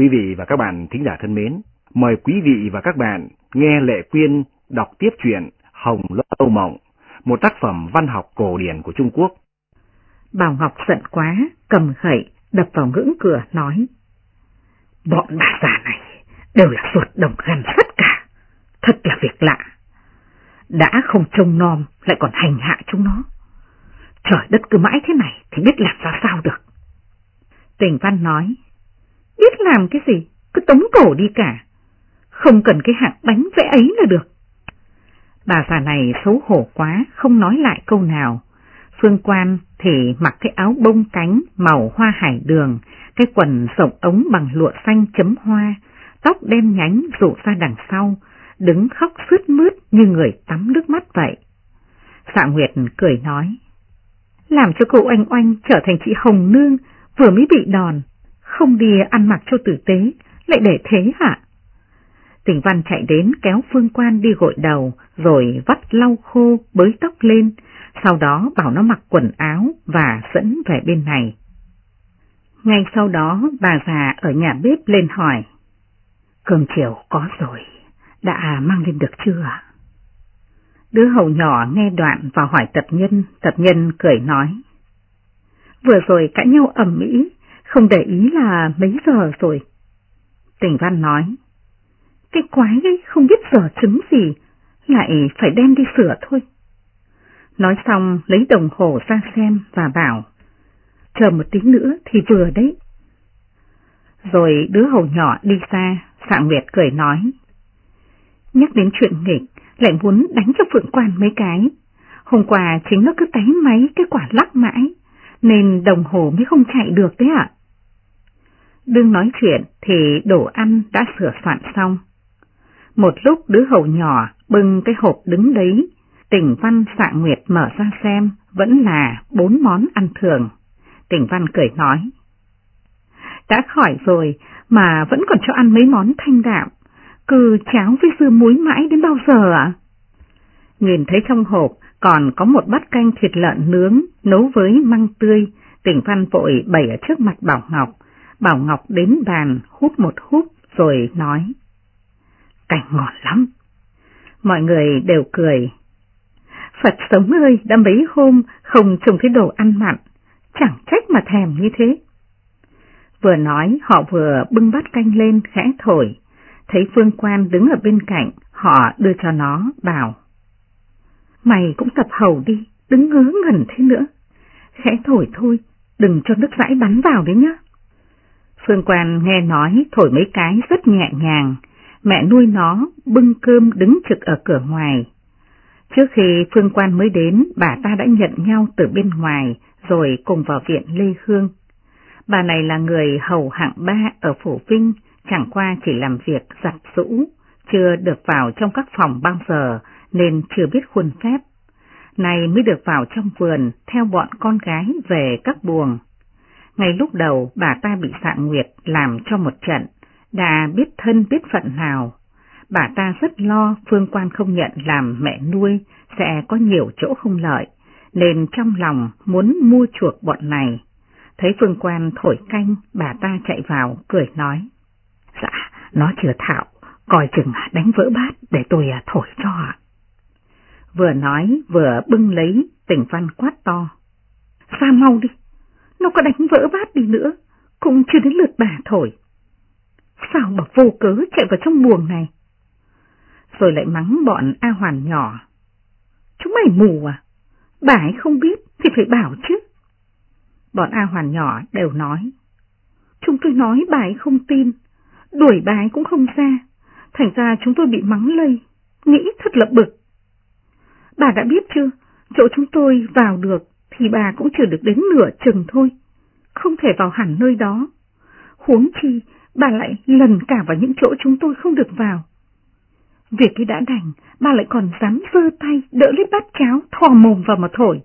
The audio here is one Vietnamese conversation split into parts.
Quý vị và các bạn thính giả thân mến, mời quý vị và các bạn nghe Lệ Quyên đọc tiếp truyện Hồng Lâu Mộng, một tác phẩm văn học cổ điển của Trung Quốc. Bảo Ngọc giận quá, cầm khẩy, đập vào ngưỡng cửa, nói. Bọn bà già này đều là ruột đồng gan tất cả, thật là việc lạ. Đã không trông nom, lại còn hành hạ chúng nó. Trời đất cứ mãi thế này thì biết làm ra sao được. Tình Văn nói, biết làm cái gì, cứ tống cổ đi cả. Không cần cái hạng bánh vẽ ấy là được. Bà già này xấu hổ quá, không nói lại câu nào. Phương Quan thì mặc cái áo bông cánh màu hoa hải đường, cái quần rộng ống bằng lụa xanh chấm hoa, tóc đen nhánh rủ ra đằng sau, đứng khóc sướt mướt như người tắm nước mắt vậy. Dạ Nguyệt cười nói, làm cho cô oanh oanh trở thành chị Hồng Nương, vừa mới bị đòn, không đi ăn mặc cho tử tế, lại để thế hả? Tỉnh Văn chạy đến kéo Phương Quan đi gội đầu, rồi vắt lau khô bới tóc lên, sau đó bảo nó mặc quần áo và dẫn về bên này. Ngay sau đó bà già ở nhà bếp lên hỏi, cơm chiều có rồi, đã mang lên được chưa? Đứa hầu nhỏ nghe đoạn và hỏi tập nhân, tập nhân cười nói. Vừa rồi cãi nhau ẩm mỹ, không để ý là mấy giờ rồi. Tỉnh văn nói, cái quái ấy không biết giờ chứng gì, lại phải đem đi sửa thôi. Nói xong lấy đồng hồ ra xem và bảo, chờ một tí nữa thì vừa đấy. Rồi đứa hầu nhỏ đi xa, Sạng Nguyệt cười nói, nhắc đến chuyện nghịch, lại muốn đánh cho Phượng Quan mấy cái. Hôm qua chính nó cứ tái máy cái quả lắc mãi, nên đồng hồ mới không chạy được đấy ạ đương nói chuyện thì đồ ăn đã sửa soạn xong. Một lúc đứa hầu nhỏ bưng cái hộp đứng đấy, tỉnh văn xạ nguyệt mở ra xem, vẫn là bốn món ăn thường. Tỉnh văn cười nói. Đã khỏi rồi mà vẫn còn cho ăn mấy món thanh đạm, cứ cháo với dưa muối mãi đến bao giờ ạ? Nhìn thấy trong hộp còn có một bát canh thịt lợn nướng nấu với măng tươi, tỉnh văn vội bày ở trước mặt Bảo Ngọc. Bảo Ngọc đến bàn hút một hút rồi nói. Cảnh ngọt lắm. Mọi người đều cười. Phật sống ơi, đã mấy hôm không trông thấy đồ ăn mặn, chẳng trách mà thèm như thế. Vừa nói họ vừa bưng bát canh lên khẽ thổi, thấy Phương Quan đứng ở bên cạnh, họ đưa cho nó, bảo. Mày cũng tập hầu đi, đứng ngớ ngẩn thế nữa. Khẽ thổi thôi, đừng cho nước rãi bắn vào đấy nhá. Phương Quan nghe nói thổi mấy cái rất nhẹ nhàng, mẹ nuôi nó bưng cơm đứng trực ở cửa ngoài. Trước khi Phương Quan mới đến, bà ta đã nhận nhau từ bên ngoài, rồi cùng vào viện Lê Hương. Bà này là người hầu hạng ba ở Phủ Vinh, chẳng qua chỉ làm việc giặt rũ, chưa được vào trong các phòng bao giờ nên chưa biết khuôn phép. Này mới được vào trong vườn theo bọn con gái về các buồng. Ngay lúc đầu bà ta bị sạng nguyệt làm cho một trận, đã biết thân biết phận nào. Bà ta rất lo Phương Quan không nhận làm mẹ nuôi sẽ có nhiều chỗ không lợi, nên trong lòng muốn mua chuộc bọn này. Thấy Phương Quan thổi canh, bà ta chạy vào, cười nói. Dạ, nó chưa thạo, coi chừng đánh vỡ bát để tôi à, thổi cho ạ. Vừa nói vừa bưng lấy tỉnh văn quát to. Xa mau đi, nó có đánh vỡ bát đi nữa, cũng chưa đến lượt bà thổi. Sao mà vô cớ chạy vào trong buồng này? Rồi lại mắng bọn A Hoàn nhỏ. Chúng mày mù à? Bà ấy không biết thì phải bảo chứ. Bọn A Hoàn nhỏ đều nói. Chúng tôi nói bà ấy không tin, đuổi bà ấy cũng không ra, thành ra chúng tôi bị mắng lây, nghĩ thật là bực. Bà đã biết chưa, chỗ chúng tôi vào được thì bà cũng chưa được đến nửa chừng thôi, không thể vào hẳn nơi đó. Huống chi, bà lại lần cả vào những chỗ chúng tôi không được vào. Việc ấy đã đành, bà lại còn dám giơ tay đỡ lấy bát cháo thò mồm vào mà thổi.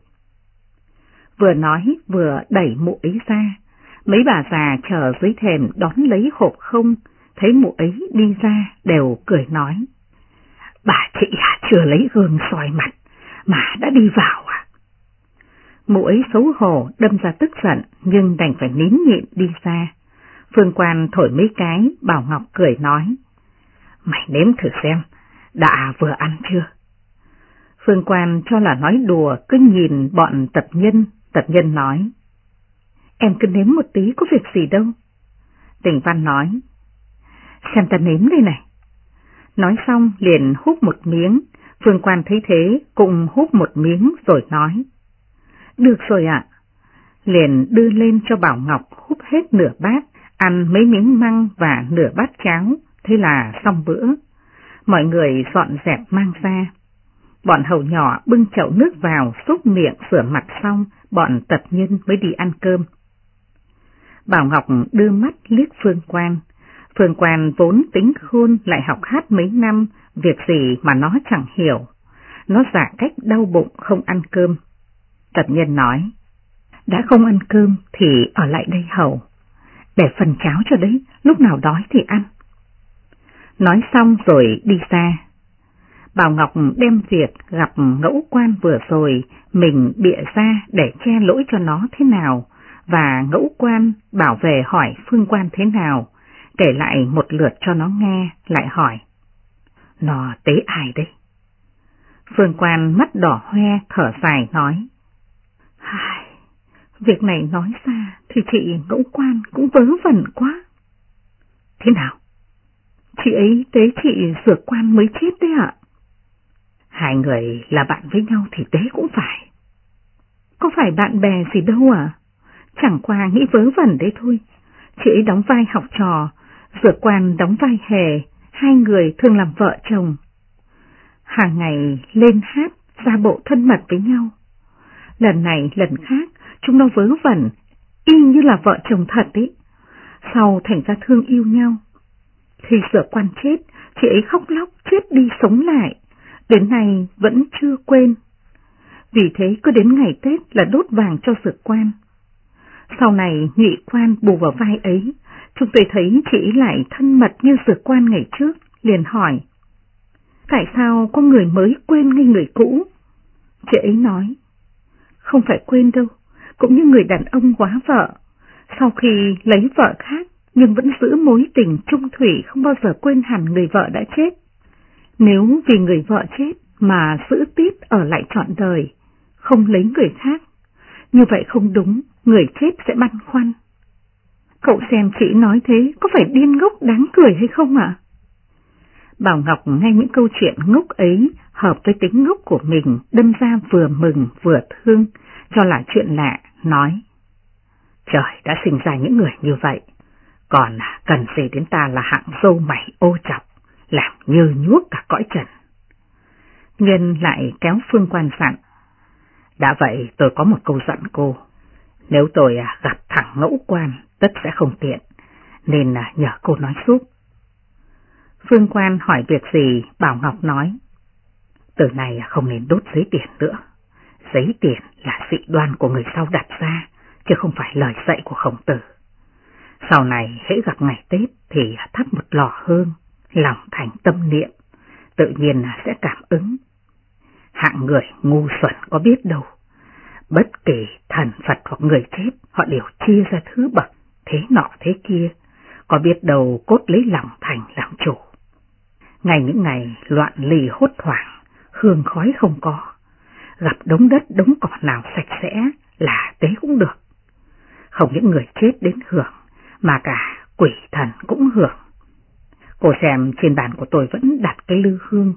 Vừa nói vừa đẩy mụ ấy ra, mấy bà già chờ dưới thềm đón lấy hộp không, thấy mụ ấy đi ra đều cười nói. Bà chị à, chưa lấy gương soi mặt mà đã đi vào? Mụ ấy xấu hổ đâm ra tức giận nhưng đành phải nín nhịn đi ra. Phương Quan thổi mấy cái, Bảo Ngọc cười nói. Mày nếm thử xem, đã vừa ăn chưa? Phương Quan cho là nói đùa cứ nhìn bọn tập nhân, tập nhân nói. Em cứ nếm một tí có việc gì đâu. Tình Văn nói. Xem ta nếm đây này. Nói xong liền hút một miếng, Phương Quan thấy thế cùng hút một miếng rồi nói. Được rồi ạ. Liền đưa lên cho Bảo Ngọc hút hết nửa bát, ăn mấy miếng măng và nửa bát cháo, thế là xong bữa. Mọi người dọn dẹp mang ra. Bọn hầu nhỏ bưng chậu nước vào, xúc miệng, rửa mặt xong, bọn tập nhân mới đi ăn cơm. Bảo Ngọc đưa mắt liếc Phương Quan. Phương Quan vốn tính khôn lại học hát mấy năm, việc gì mà nó chẳng hiểu. Nó giả cách đau bụng không ăn cơm tật nhân nói, đã không ăn cơm thì ở lại đây hầu. Để phần cháo cho đấy, lúc nào đói thì ăn. Nói xong rồi đi xa Bảo Ngọc đem việc gặp ngẫu quan vừa rồi mình bịa ra để che lỗi cho nó thế nào, và ngẫu quan bảo vệ hỏi phương quan thế nào, kể lại một lượt cho nó nghe, lại hỏi. Nó tế ai đấy? Phương quan mắt đỏ hoe thở dài nói. Việc này nói ra thì chị ngẫu quan cũng vớ vẩn quá. Thế nào? Chị ấy tế chị sửa quan mới chết đấy ạ. Hai người là bạn với nhau thì tế cũng phải. Có phải bạn bè gì đâu à? Chẳng qua nghĩ vớ vẩn đấy thôi. Chị ấy đóng vai học trò, dược quan đóng vai hề, hai người thường làm vợ chồng. Hàng ngày lên hát, ra bộ thân mật với nhau. Lần này lần khác, chúng nó vớ vẩn, y như là vợ chồng thật ấy. Sau thành ra thương yêu nhau. Khi dược quan chết, chị ấy khóc lóc chết đi sống lại, đến nay vẫn chưa quên. Vì thế cứ đến ngày Tết là đốt vàng cho dược quan. Sau này nhị quan bù vào vai ấy, chúng tôi thấy chị lại thân mật như dược quan ngày trước, liền hỏi. Tại sao có người mới quên ngay người cũ? Chị ấy nói, không phải quên đâu, cũng như người đàn ông quá vợ, sau khi lấy vợ khác nhưng vẫn giữ mối tình trung thủy không bao giờ quên hẳn người vợ đã chết. Nếu vì người vợ chết mà giữ tiếp ở lại trọn đời, không lấy người khác, như vậy không đúng, người chết sẽ băn khoăn. Cậu xem chị nói thế có phải điên ngốc đáng cười hay không ạ? Bảo Ngọc nghe những câu chuyện ngốc ấy hợp với tính ngốc của mình đâm ra vừa mừng vừa thương, cho là chuyện lạ, nói. Trời đã sinh ra những người như vậy, còn cần gì đến ta là hạng dâu mày ô chọc, làm như nhuốc cả cõi trần. Nhân lại kéo Phương quan sẵn. Đã vậy tôi có một câu dặn cô. Nếu tôi à, gặp thẳng ngẫu quan, tất sẽ không tiện, nên à, nhờ cô nói giúp. Phương Quan hỏi việc gì, Bảo Ngọc nói. Từ này không nên đốt giấy tiền nữa. Giấy tiền là dị đoan của người sau đặt ra, chứ không phải lời dạy của khổng tử. Sau này hễ gặp ngày Tết thì thắp một lò hương, lòng thành tâm niệm, tự nhiên sẽ cảm ứng. Hạng người ngu xuẩn có biết đâu. Bất kỳ thần Phật hoặc người chết, họ đều chia ra thứ bậc, thế nọ thế kia, có biết đâu cốt lấy lòng thành làm chủ. Ngày những ngày loạn lì hốt hoảng, hương khói không có, gặp đống đất đống cỏ nào sạch sẽ là tế cũng được. Không những người chết đến hưởng, mà cả quỷ thần cũng hưởng. Cô xem trên bàn của tôi vẫn đặt cái lư hương,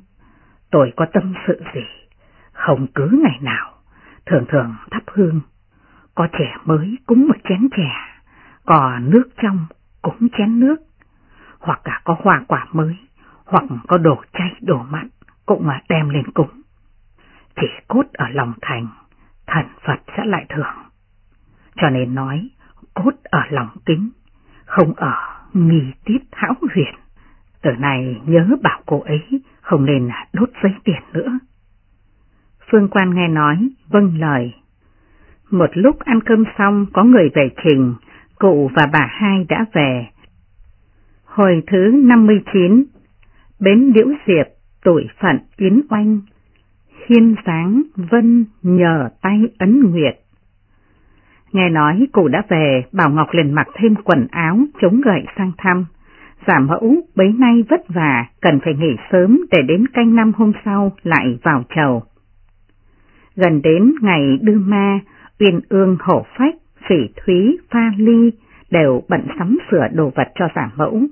tôi có tâm sự gì, không cứ ngày nào, thường thường thắp hương, có trẻ mới cúng một chén chè, có nước trong cúng chén nước, hoặc cả có hoa quả mới, hoặc có đồ chay đồ mặn cũng đem lên cúng. Chỉ cốt ở lòng thành, thần Phật sẽ lại thưởng. Cho nên nói, cốt ở lòng kính, không ở nghi tiết hão huyền. Từ này nhớ bảo cô ấy không nên đốt giấy tiền nữa. Phương Quan nghe nói, vâng lời. Một lúc ăn cơm xong có người về trình, cụ và bà hai đã về. Hồi thứ 59, Bến Liễu Diệp, tuổi phận yến oanh, hiên sáng vân nhờ tay ấn nguyệt. Nghe nói cụ đã về, Bảo Ngọc liền mặc thêm quần áo, chống gậy sang thăm. Giả mẫu bấy nay vất vả, cần phải nghỉ sớm để đến canh năm hôm sau lại vào chầu. Gần đến ngày đưa ma, Uyên Ương hổ phách, phỉ thúy, pha ly đều bận sắm sửa đồ vật cho giả mẫu.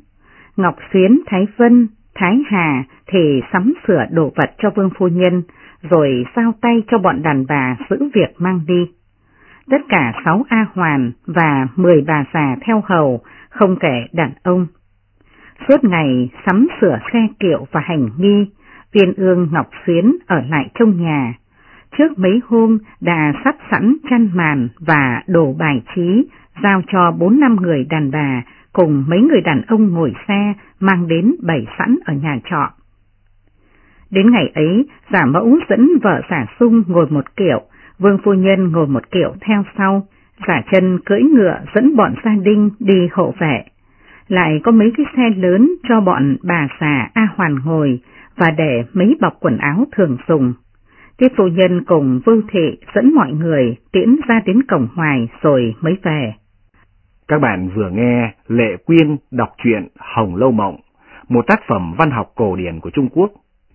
Ngọc Xuyến, Thái Vân, Thái Hà thì sắm sửa đồ vật cho Vương Phu Nhân, rồi giao tay cho bọn đàn bà giữ việc mang đi. Tất cả sáu A Hoàn và mười bà già theo hầu, không kể đàn ông. Suốt ngày sắm sửa xe kiệu và hành nghi, viên ương Ngọc Xuyến ở lại trong nhà. Trước mấy hôm đã sắp sẵn chăn màn và đồ bài trí, giao cho bốn năm người đàn bà cùng mấy người đàn ông ngồi xe mang đến bày sẵn ở nhà trọ. Đến ngày ấy, giả mẫu dẫn vợ giả sung ngồi một kiểu, vương phu nhân ngồi một kiểu theo sau, giả chân cưỡi ngựa dẫn bọn gia đình đi hộ vệ. Lại có mấy cái xe lớn cho bọn bà già A Hoàn ngồi và để mấy bọc quần áo thường dùng. Tiết phu nhân cùng Vưu Thị dẫn mọi người tiễn ra đến cổng hoài rồi mới về. Các bạn vừa nghe Lệ Quyên đọc truyện Hồng Lâu Mộng, một tác phẩm văn học cổ điển của Trung Quốc.